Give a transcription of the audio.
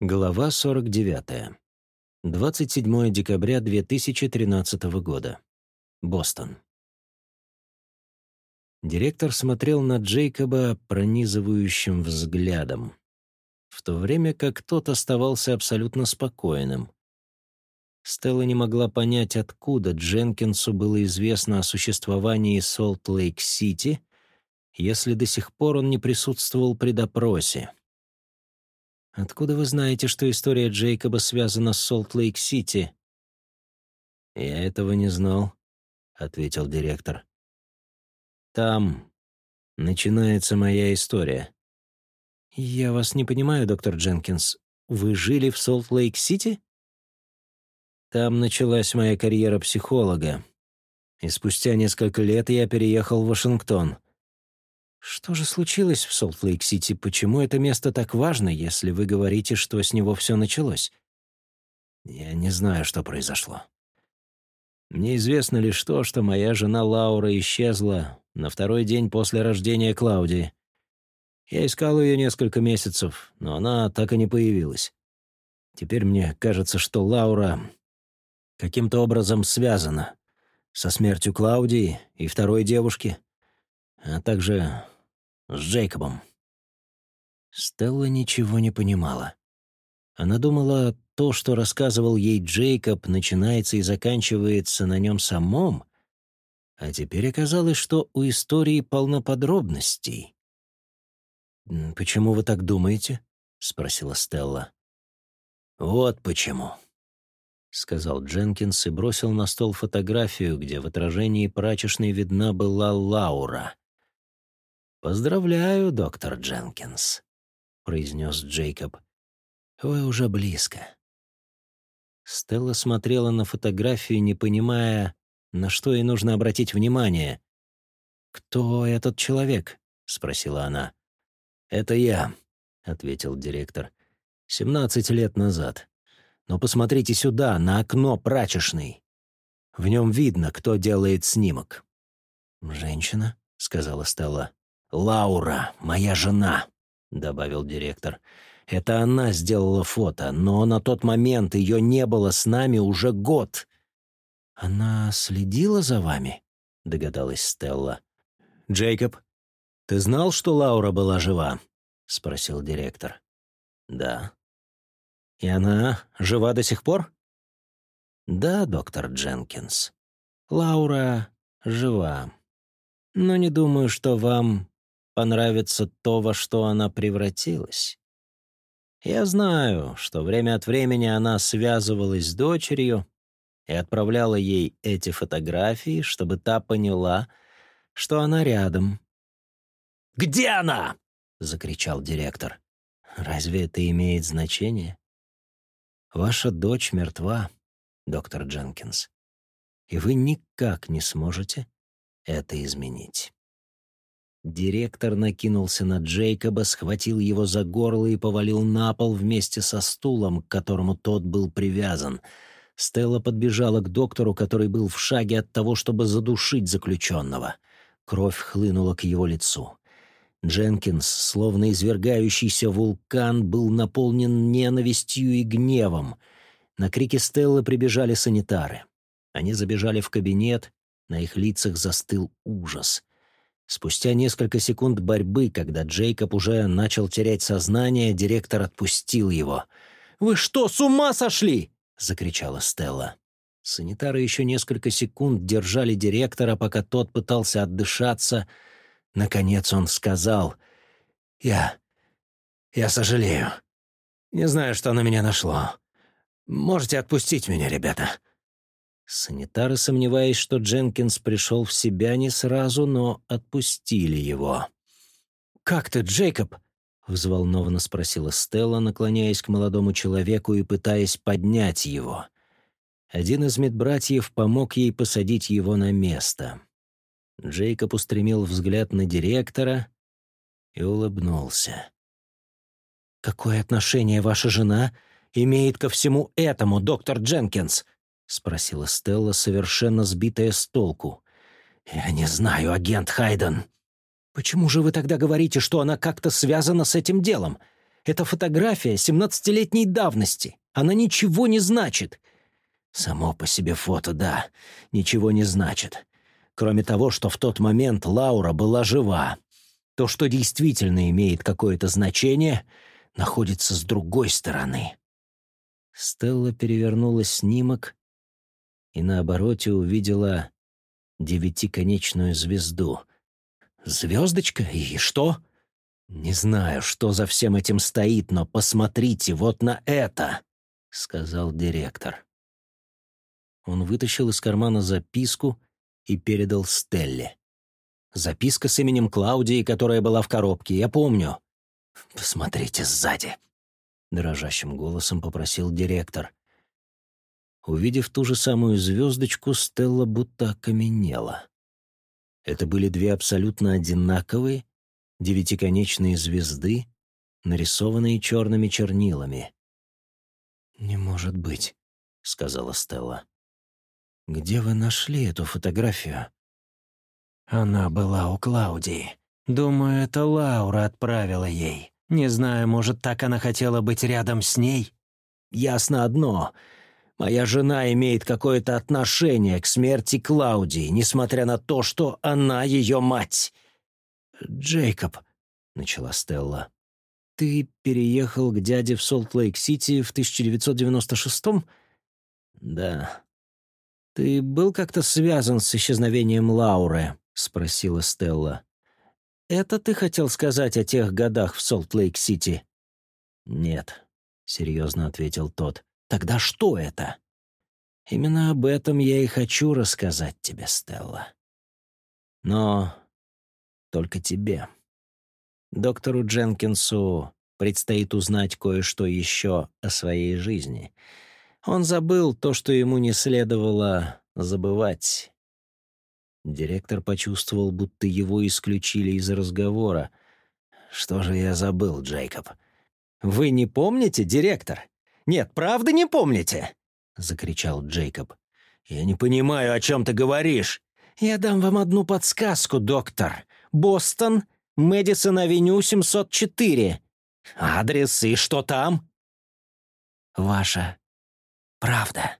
Глава 49. 27 декабря 2013 года. Бостон. Директор смотрел на Джейкоба пронизывающим взглядом, в то время как тот оставался абсолютно спокойным. Стелла не могла понять, откуда Дженкинсу было известно о существовании Солт-Лейк-Сити, если до сих пор он не присутствовал при допросе. Откуда вы знаете, что история Джейкоба связана с Солт-Лейк-Сити?» «Я этого не знал», — ответил директор. «Там начинается моя история». «Я вас не понимаю, доктор Дженкинс. Вы жили в Солт-Лейк-Сити?» «Там началась моя карьера психолога. И спустя несколько лет я переехал в Вашингтон». Что же случилось в Солт-Лейк-Сити? Почему это место так важно, если вы говорите, что с него все началось? Я не знаю, что произошло. Мне известно лишь то, что моя жена Лаура исчезла на второй день после рождения Клаудии. Я искал ее несколько месяцев, но она так и не появилась. Теперь мне кажется, что Лаура каким-то образом связана со смертью Клаудии и второй девушки — а также с Джейкобом». Стелла ничего не понимала. Она думала, то, что рассказывал ей Джейкоб, начинается и заканчивается на нем самом, а теперь оказалось, что у истории полно подробностей. «Почему вы так думаете?» — спросила Стелла. «Вот почему», — сказал Дженкинс и бросил на стол фотографию, где в отражении прачечной видна была Лаура. «Поздравляю, доктор Дженкинс», — произнес Джейкоб. «Вы уже близко». Стелла смотрела на фотографию, не понимая, на что ей нужно обратить внимание. «Кто этот человек?» — спросила она. «Это я», — ответил директор. «Семнадцать лет назад. Но посмотрите сюда, на окно прачечной. В нем видно, кто делает снимок». «Женщина», — сказала Стелла. «Лаура, моя жена», — добавил директор. «Это она сделала фото, но на тот момент ее не было с нами уже год». «Она следила за вами?» — догадалась Стелла. «Джейкоб, ты знал, что Лаура была жива?» — спросил директор. «Да». «И она жива до сих пор?» «Да, доктор Дженкинс. Лаура жива. Но не думаю, что вам понравится то, во что она превратилась. Я знаю, что время от времени она связывалась с дочерью и отправляла ей эти фотографии, чтобы та поняла, что она рядом. «Где она?» — закричал директор. «Разве это имеет значение? Ваша дочь мертва, доктор Дженкинс, и вы никак не сможете это изменить». Директор накинулся на Джейкоба, схватил его за горло и повалил на пол вместе со стулом, к которому тот был привязан. Стелла подбежала к доктору, который был в шаге от того, чтобы задушить заключенного. Кровь хлынула к его лицу. Дженкинс, словно извергающийся вулкан, был наполнен ненавистью и гневом. На крики Стеллы прибежали санитары. Они забежали в кабинет, на их лицах застыл ужас — Спустя несколько секунд борьбы, когда Джейкоб уже начал терять сознание, директор отпустил его. «Вы что, с ума сошли?» — закричала Стелла. Санитары еще несколько секунд держали директора, пока тот пытался отдышаться. Наконец он сказал, «Я... я сожалею. Не знаю, что на меня нашло. Можете отпустить меня, ребята?» Санитары, сомневаясь, что Дженкинс пришел в себя не сразу, но отпустили его. «Как ты, Джейкоб?» — взволнованно спросила Стелла, наклоняясь к молодому человеку и пытаясь поднять его. Один из медбратьев помог ей посадить его на место. Джейкоб устремил взгляд на директора и улыбнулся. «Какое отношение ваша жена имеет ко всему этому, доктор Дженкинс?» — спросила Стелла, совершенно сбитая с толку. «Я не знаю, агент Хайден. Почему же вы тогда говорите, что она как-то связана с этим делом? Это фотография семнадцатилетней давности. Она ничего не значит. Само по себе фото, да, ничего не значит. Кроме того, что в тот момент Лаура была жива. То, что действительно имеет какое-то значение, находится с другой стороны. Стелла перевернула снимок и на обороте увидела девятиконечную звезду. «Звездочка? И что?» «Не знаю, что за всем этим стоит, но посмотрите вот на это!» — сказал директор. Он вытащил из кармана записку и передал Стелле. Записка с именем Клаудии, которая была в коробке, я помню. «Посмотрите сзади», — дрожащим голосом попросил директор. Увидев ту же самую звездочку, Стелла будто окаменела. Это были две абсолютно одинаковые девятиконечные звезды, нарисованные черными чернилами. «Не может быть», — сказала Стелла. «Где вы нашли эту фотографию?» «Она была у Клаудии. Думаю, это Лаура отправила ей. Не знаю, может, так она хотела быть рядом с ней?» «Ясно одно. Моя жена имеет какое-то отношение к смерти Клаудии, несмотря на то, что она ее мать». «Джейкоб», — начала Стелла, — «ты переехал к дяде в Солт-Лейк-Сити в 1996-м?» «Да». «Ты был как-то связан с исчезновением Лауры?» — спросила Стелла. «Это ты хотел сказать о тех годах в Солт-Лейк-Сити?» «Нет», — серьезно ответил тот. «Тогда что это?» «Именно об этом я и хочу рассказать тебе, Стелла. Но только тебе. Доктору Дженкинсу предстоит узнать кое-что еще о своей жизни. Он забыл то, что ему не следовало забывать. Директор почувствовал, будто его исключили из разговора. «Что же я забыл, Джейкоб?» «Вы не помните, директор? Нет, правда не помните?» — закричал Джейкоб. «Я не понимаю, о чем ты говоришь». «Я дам вам одну подсказку, доктор. Бостон, Мэдисон-авеню, 704. Адрес и что там?» «Ваша правда».